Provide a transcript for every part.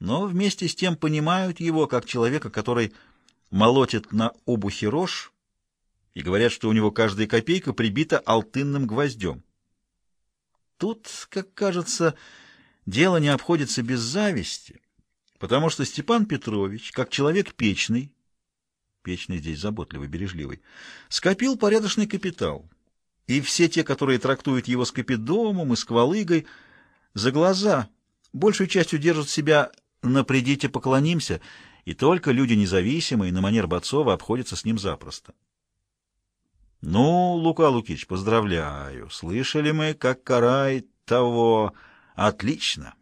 но вместе с тем понимают его как человека, который молотит на обухе рожь, и говорят, что у него каждая копейка прибита алтынным гвоздем. Тут, как кажется, дело не обходится без зависти, потому что Степан Петрович, как человек печный, печный здесь заботливый, бережливый, скопил порядочный капитал, и все те, которые трактуют его с капидомом и сквалыгой, за глаза большую частью держат себя на «придите поклонимся», и только люди независимые на манер Бацова обходятся с ним запросто. Ну, Лука Лукич, поздравляю. Слышали мы, как карает того. Отлично.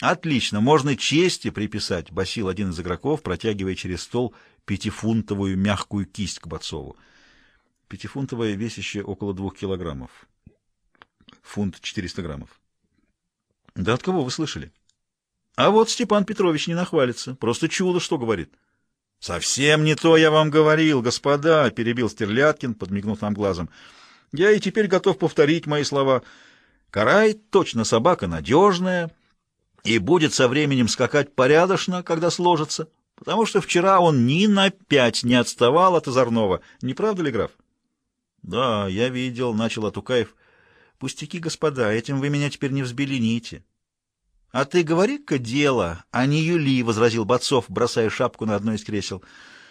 Отлично. Можно чести приписать, басил один из игроков, протягивая через стол пятифунтовую мягкую кисть к Бацову. Пятифунтовая весящая около двух килограммов. Фунт четыреста граммов. Да от кого вы слышали? А вот Степан Петрович не нахвалится. Просто чудо, что говорит. «Совсем не то я вам говорил, господа!» — перебил Стерляткин, подмигнув нам глазом. «Я и теперь готов повторить мои слова. Карай точно собака надежная и будет со временем скакать порядочно, когда сложится, потому что вчера он ни на пять не отставал от озорного. Не правда ли, граф?» «Да, я видел», — начал Атукаев. «Пустяки, господа, этим вы меня теперь не взбелените». — А ты говори-ка дело, а не Юли, — возразил Бацов, бросая шапку на одно из кресел.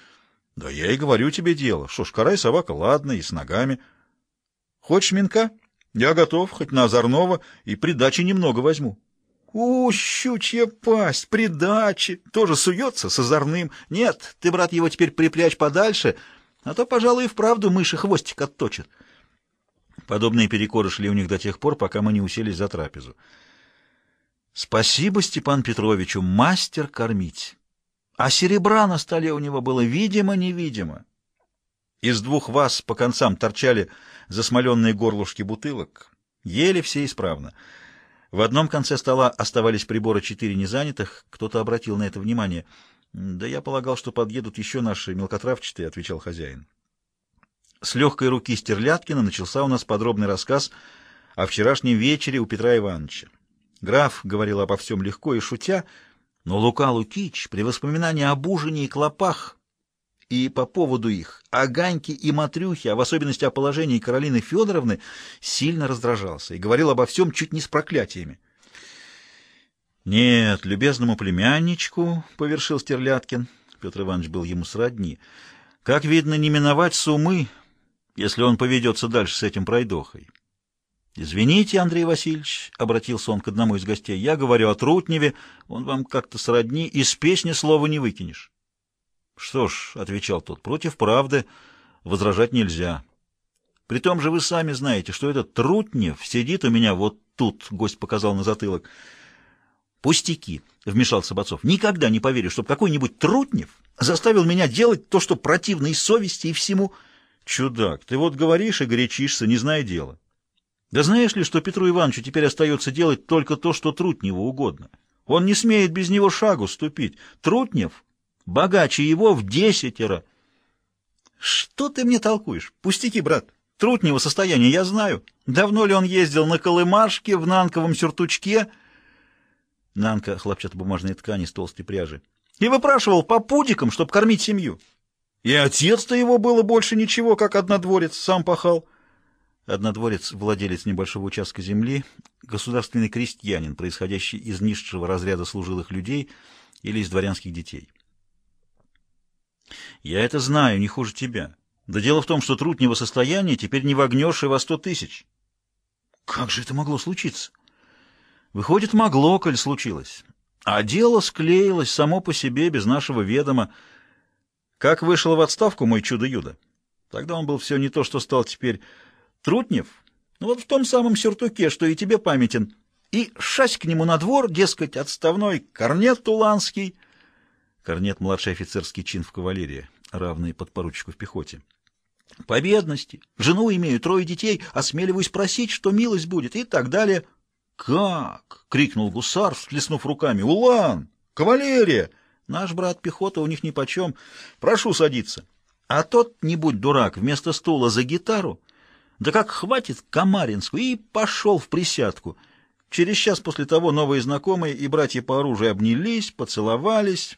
— Да я и говорю тебе дело. Что ж, карай собака, ладно, и с ногами. Хочешь минка? Я готов, хоть на озорного, и придачи немного возьму. У, щучья пасть, придачи, тоже суется с озорным. Нет, ты, брат, его теперь припрячь подальше, а то, пожалуй, и вправду мыши хвостик отточат. Подобные перекоры шли у них до тех пор, пока мы не уселись за трапезу. Спасибо Степан Петровичу, мастер кормить. А серебра на столе у него было видимо-невидимо. Из двух вас по концам торчали засмоленные горлышки бутылок. Ели все исправно. В одном конце стола оставались приборы четыре незанятых. Кто-то обратил на это внимание. «Да я полагал, что подъедут еще наши мелкотравчатые», — отвечал хозяин. С легкой руки Стерляткина начался у нас подробный рассказ о вчерашнем вечере у Петра Ивановича. Граф говорил обо всем легко и шутя, но Лука Лукич при воспоминании об ужине и клопах и по поводу их, о Ганьке и Матрюхе, а в особенности о положении Каролины Федоровны, сильно раздражался и говорил обо всем чуть не с проклятиями. «Нет, любезному племянничку», — повершил Стерляткин, Петр Иванович был ему сродни, — «как видно, не миновать сумы, если он поведется дальше с этим пройдохой. «Извините, Андрей Васильевич», — обратился он к одному из гостей, — «я говорю о Трутневе, он вам как-то сродни, из песни слова не выкинешь». «Что ж», — отвечал тот, — «против правды возражать нельзя. При том же вы сами знаете, что этот Трутнев сидит у меня вот тут», — гость показал на затылок. «Пустяки», — вмешался Бацов, — «никогда не поверю, чтобы какой-нибудь Трутнев заставил меня делать то, что противно и совести, и всему». «Чудак, ты вот говоришь и горячишься, не зная дела». Да знаешь ли, что Петру Ивановичу теперь остается делать только то, что Трутневу угодно? Он не смеет без него шагу ступить. Трутнев богаче его в десятеро. Что ты мне толкуешь? Пустяки, брат. Трутнево состояние я знаю. Давно ли он ездил на колымашке, в нанковом сюртучке? Нанка — хлопчатобумажной ткани с толстой пряжи. И выпрашивал по пудикам, чтобы кормить семью. И отец-то его было больше ничего, как однодворец, сам пахал. Однодворец, владелец небольшого участка земли, государственный крестьянин, происходящий из низшего разряда служилых людей или из дворянских детей. Я это знаю, не хуже тебя. Да дело в том, что труднего состояния теперь не вогнешь и во сто тысяч. Как же это могло случиться? Выходит, могло, коль случилось. А дело склеилось само по себе, без нашего ведома. Как вышел в отставку мой чудо-юдо? Тогда он был все не то, что стал теперь Трутнев, ну вот в том самом сюртуке, что и тебе памятен, и шасть к нему на двор, дескать, отставной корнет туланский. Корнет — младший офицерский чин в кавалерии, равный подпоручику в пехоте. По бедности, жену имею, трое детей, осмеливаюсь просить, что милость будет, и так далее. «Как?» — крикнул гусар, всплеснув руками. «Улан! Кавалерия! Наш брат пехота у них нипочем. Прошу садиться». А тот, не будь дурак, вместо стула за гитару да как хватит Камаринскую, и пошел в присядку. Через час после того новые знакомые и братья по оружию обнялись, поцеловались